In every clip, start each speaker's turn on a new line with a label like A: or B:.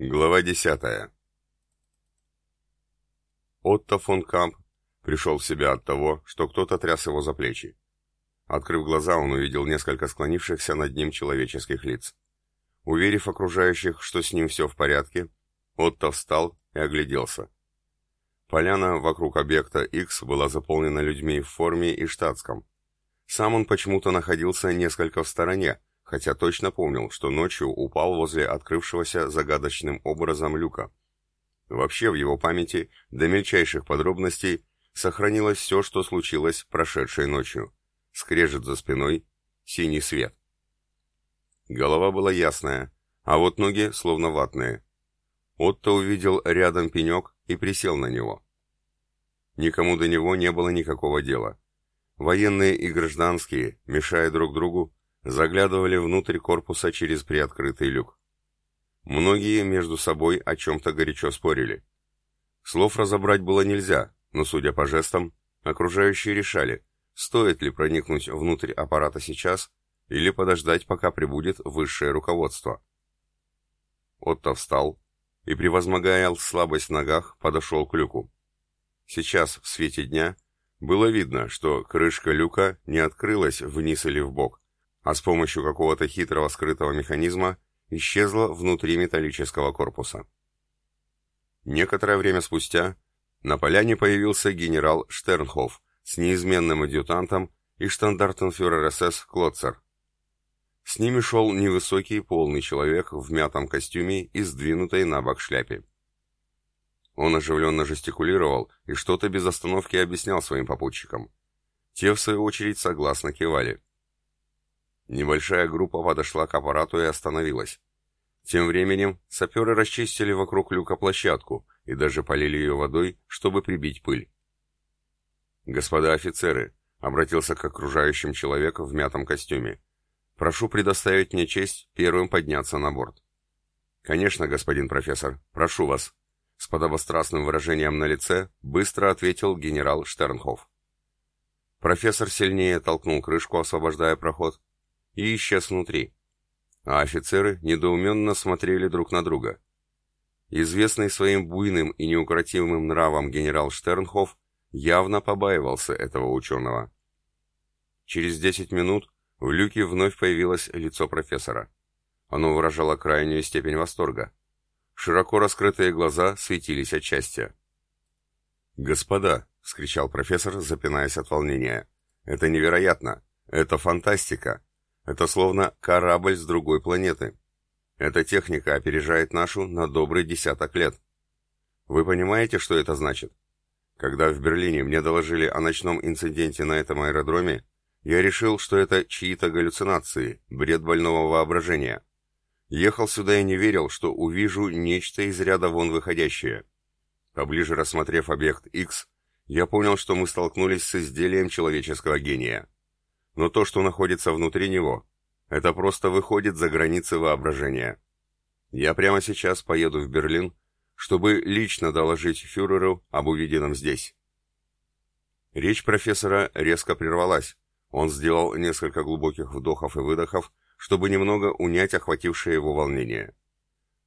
A: Глава десятая. Отто фон Камп пришел в себя от того, что кто-то тряс его за плечи. Открыв глаза, он увидел несколько склонившихся над ним человеческих лиц. Уверив окружающих, что с ним все в порядке, Отто встал и огляделся. Поляна вокруг объекта X была заполнена людьми в форме и штатском. Сам он почему-то находился несколько в стороне, хотя точно помнил, что ночью упал возле открывшегося загадочным образом люка. Вообще в его памяти до мельчайших подробностей сохранилось все, что случилось прошедшей ночью. Скрежет за спиной, синий свет. Голова была ясная, а вот ноги словно ватные. Отто увидел рядом пенек и присел на него. Никому до него не было никакого дела. Военные и гражданские, мешая друг другу, заглядывали внутрь корпуса через приоткрытый люк. Многие между собой о чем-то горячо спорили. Слов разобрать было нельзя, но, судя по жестам, окружающие решали, стоит ли проникнуть внутрь аппарата сейчас или подождать, пока прибудет высшее руководство. Отто встал и, превозмогая слабость в ногах, подошел к люку. Сейчас, в свете дня, было видно, что крышка люка не открылась вниз или вбок, а с помощью какого-то хитрого скрытого механизма исчезла внутри металлического корпуса. Некоторое время спустя на поляне появился генерал Штернхоф с неизменным адъютантом и штандартенфюрер СС Клотцер. С ними шел невысокий полный человек в мятом костюме и сдвинутой на бок шляпе. Он оживленно жестикулировал и что-то без остановки объяснял своим попутчикам. Те, в свою очередь, согласно кивали. Небольшая группа подошла к аппарату и остановилась. Тем временем саперы расчистили вокруг люка площадку и даже полили ее водой, чтобы прибить пыль. «Господа офицеры», — обратился к окружающим человек в мятом костюме, — «прошу предоставить мне честь первым подняться на борт». «Конечно, господин профессор, прошу вас», — с подобострастным выражением на лице быстро ответил генерал Штернхоф. Профессор сильнее толкнул крышку, освобождая проход, и исчез внутри. А офицеры недоуменно смотрели друг на друга. Известный своим буйным и неукротимым нравом генерал Штернхоф явно побаивался этого ученого. Через десять минут в люке вновь появилось лицо профессора. Оно выражало крайнюю степень восторга. Широко раскрытые глаза светились от счастья. «Господа!» — вскричал профессор, запинаясь от волнения. «Это невероятно! Это фантастика! Это словно корабль с другой планеты. Эта техника опережает нашу на добрый десяток лет. Вы понимаете, что это значит? Когда в Берлине мне доложили о ночном инциденте на этом аэродроме, я решил, что это чьи-то галлюцинации, бред больного воображения. Ехал сюда и не верил, что увижу нечто из ряда вон выходящее. Поближе рассмотрев объект X, я понял, что мы столкнулись с изделием человеческого гения но то, что находится внутри него, это просто выходит за границы воображения. Я прямо сейчас поеду в Берлин, чтобы лично доложить фюреру об увиденном здесь. Речь профессора резко прервалась. Он сделал несколько глубоких вдохов и выдохов, чтобы немного унять охватившее его волнение.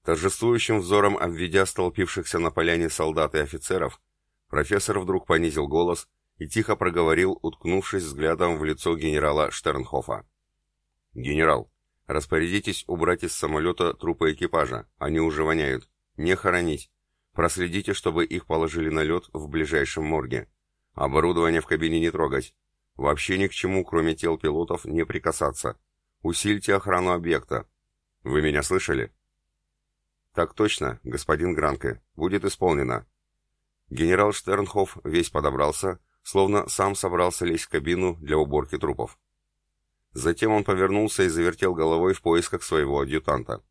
A: Торжествующим взором обведя столпившихся на поляне солдат и офицеров, профессор вдруг понизил голос и тихо проговорил, уткнувшись взглядом в лицо генерала Штернхофа. «Генерал, распорядитесь убрать из самолета трупы экипажа, они уже воняют. Не хоронить. Проследите, чтобы их положили на лед в ближайшем морге. Оборудование в кабине не трогать. Вообще ни к чему, кроме тел пилотов, не прикасаться. Усильте охрану объекта. Вы меня слышали?» «Так точно, господин Гранке. Будет исполнено». Генерал Штернхоф весь подобрался, словно сам собрался лезть в кабину для уборки трупов. Затем он повернулся и завертел головой в поисках своего адъютанта.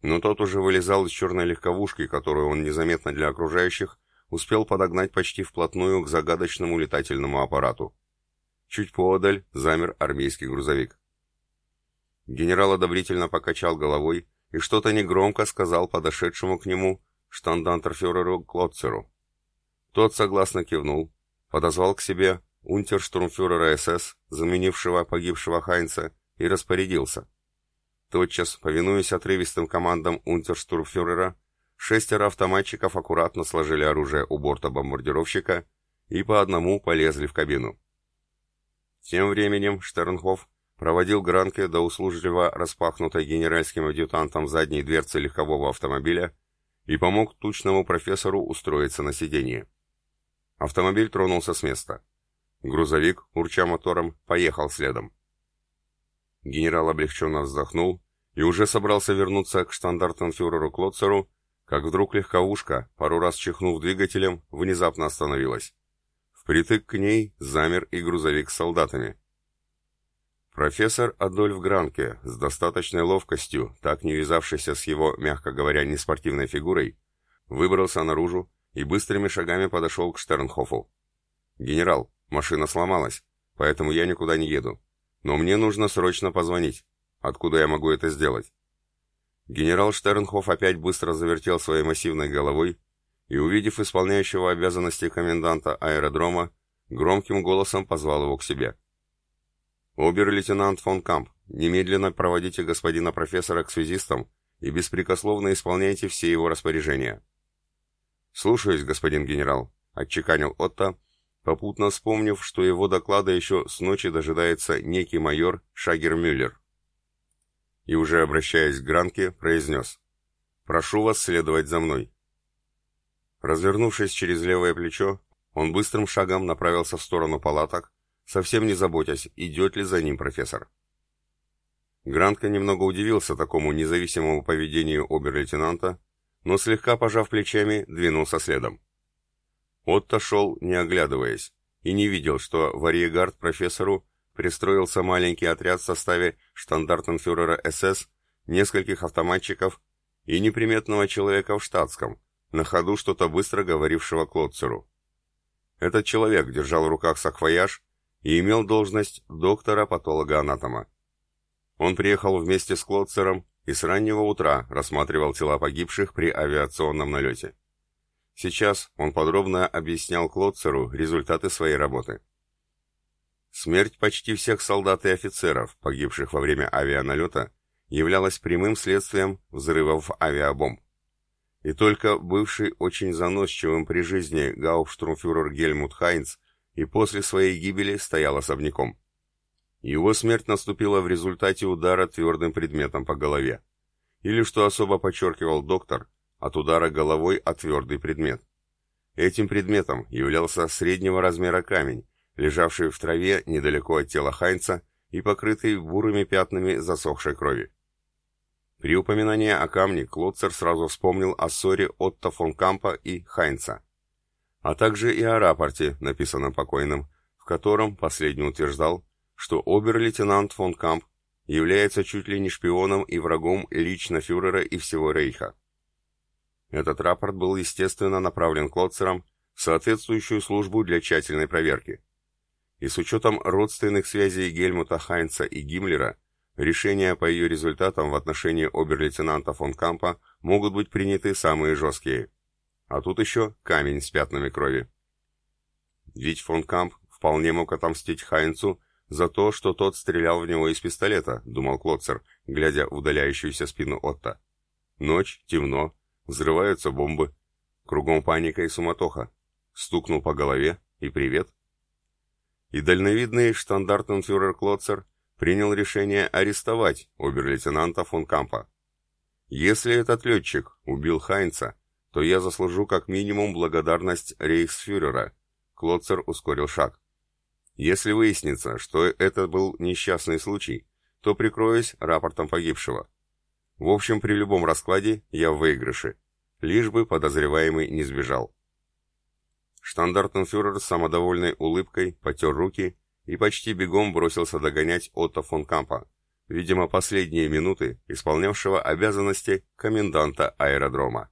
A: Но тот уже вылезал из черной легковушки, которую он незаметно для окружающих успел подогнать почти вплотную к загадочному летательному аппарату. Чуть поодаль замер армейский грузовик. Генерал одобрительно покачал головой и что-то негромко сказал подошедшему к нему штандантерфюреру Клотцеру. Тот согласно кивнул, подозвал к себе унтерштурмфюрера СС, заменившего погибшего Хайнца, и распорядился. Тотчас, повинуясь отрывистым командам унтерштурмфюрера, шестеро автоматчиков аккуратно сложили оружие у борта бомбардировщика и по одному полезли в кабину. Тем временем Штернхоф проводил Гранке до услужливо распахнутой генеральским адъютантом задней дверцы легкового автомобиля и помог тучному профессору устроиться на сиденье. Автомобиль тронулся с места. Грузовик, урча мотором, поехал следом. Генерал облегченно вздохнул и уже собрался вернуться к штандартенфюреру Клотцеру, как вдруг легковушка, пару раз чихнув двигателем, внезапно остановилась. Впритык к ней замер и грузовик с солдатами. Профессор Адольф Гранке, с достаточной ловкостью, так не вязавшийся с его, мягко говоря, неспортивной фигурой, выбрался наружу и быстрыми шагами подошел к Штернхофу. «Генерал, машина сломалась, поэтому я никуда не еду. Но мне нужно срочно позвонить. Откуда я могу это сделать?» Генерал Штернхоф опять быстро завертел своей массивной головой и, увидев исполняющего обязанности коменданта аэродрома, громким голосом позвал его к себе. «Обер-лейтенант фон Камп, немедленно проводите господина профессора к связистам и беспрекословно исполняйте все его распоряжения». «Слушаюсь, господин генерал», — отчеканил Отто, попутно вспомнив, что его доклада еще с ночи дожидается некий майор Шагер-Мюллер и уже обращаясь к Гранке, произнес «Прошу вас следовать за мной». Развернувшись через левое плечо, он быстрым шагом направился в сторону палаток, совсем не заботясь, идет ли за ним профессор. Гранка немного удивился такому независимому поведению обер-лейтенанта, но слегка пожав плечами, двинулся следом. Отто шел, не оглядываясь, и не видел, что варьегард профессору пристроился маленький отряд в составе штандартенфюрера СС, нескольких автоматчиков и неприметного человека в штатском, на ходу что-то быстро говорившего Клотцеру. Этот человек держал в руках саквояж и имел должность доктора-патолога-анатома. Он приехал вместе с Клотцером и с раннего утра рассматривал тела погибших при авиационном налете. Сейчас он подробно объяснял Клотцеру результаты своей работы. Смерть почти всех солдат и офицеров, погибших во время авианалета, являлась прямым следствием взрывов авиабомб. И только бывший очень заносчивым при жизни гауптштурмфюрер Гельмут Хайнц и после своей гибели стоял особняком. Его смерть наступила в результате удара твердым предметом по голове. Или, что особо подчеркивал доктор, от удара головой о твердый предмет. Этим предметом являлся среднего размера камень, лежавший в траве недалеко от тела Хайнца и покрытый бурыми пятнами засохшей крови. При упоминании о камне Клотцер сразу вспомнил о ссоре Отто фон Кампа и Хайнца, а также и о рапорте, написанном покойным, в котором последний утверждал, что обер-лейтенант фон Камп является чуть ли не шпионом и врагом лично фюрера и всего Рейха. Этот рапорт был, естественно, направлен Клотцером в соответствующую службу для тщательной проверки и с учетом родственных связей Гельмута Хайнца и Гиммлера, решения по ее результатам в отношении обер-лейтенанта фон Кампа могут быть приняты самые жесткие. А тут еще камень с пятнами крови. Ведь фон Камп вполне мог отомстить Хайнцу за то, что тот стрелял в него из пистолета, думал Клотцер, глядя в удаляющуюся спину Отто. Ночь, темно, взрываются бомбы. Кругом паника и суматоха. Стукнул по голове и привет и дальновидный штандартенфюрер Клотцер принял решение арестовать обер-лейтенанта фон Кампа. Если этот летчик убил Хайнца, то я заслужу как минимум благодарность рейхсфюрера. Клотцер ускорил шаг. Если выяснится, что это был несчастный случай, то прикроюсь рапортом погибшего. В общем, при любом раскладе я в выигрыше, лишь бы подозреваемый не сбежал. Штандартенфюрер с самодовольной улыбкой потер руки и почти бегом бросился догонять Отто фон Кампа, видимо, последние минуты исполнявшего обязанности коменданта аэродрома.